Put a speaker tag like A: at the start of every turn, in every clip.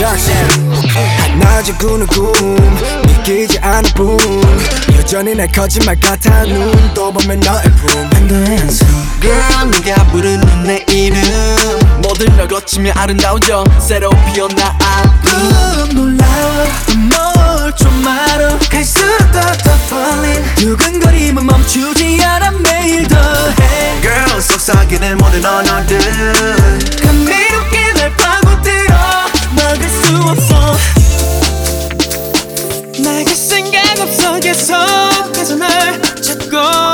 A: 낮에 꾸는 꿈 믿기지 않을 뿐 여전히 내 거짓말 같아 눈또 보면 너의 품.
B: 한숨
C: Girl 네가 부르는 내 이름. 모든 걸 거치며 아름다운 정 새로 피어나
B: 꿈 놀라워 뭘좀 알아. 갈수록 더 falling. 두근거림은 멈추지 않아 매일 더해.
C: Girl 속삭이는 모든 언어들
B: 계속해서 날 찾고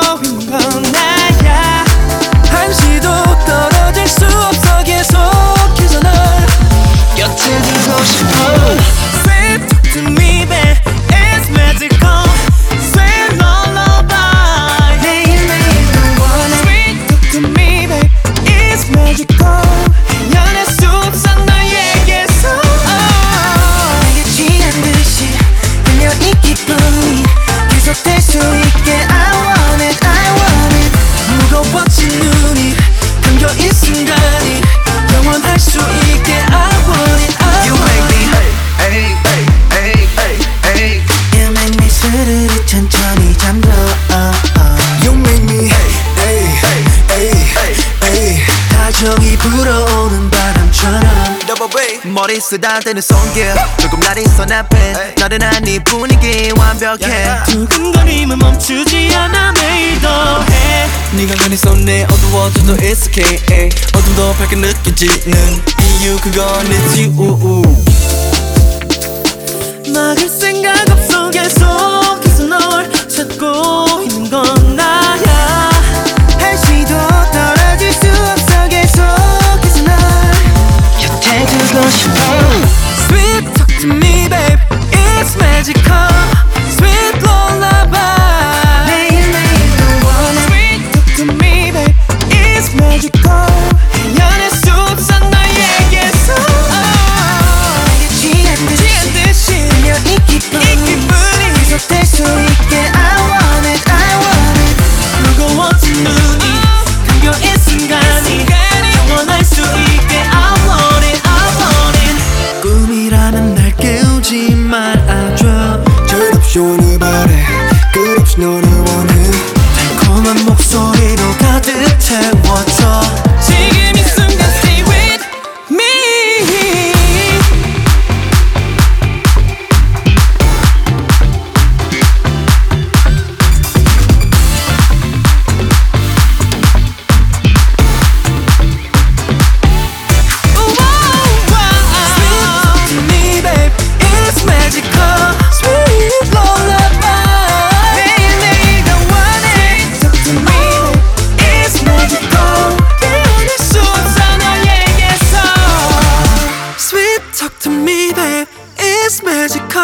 B: 천천히 잠들어.
A: You make me hey hey hey hey
B: 다정이 불어오는 바람처럼.
C: 머리 쓰다대는 손길. 조금 날 있어 앞에. 나른한 이 분위기 완벽해.
B: 두근거림은 멈추지 않아 매일 더해.
C: 네가 가는 손에 어두워져도 it's okay 어둠도 밝게 느껴지는 이유. 그건 it's you
B: 막을 It comes. 끝없이 너를 원해 달콤한 목소리로 가득 채워줘.
A: 지금이 babe, it's magical.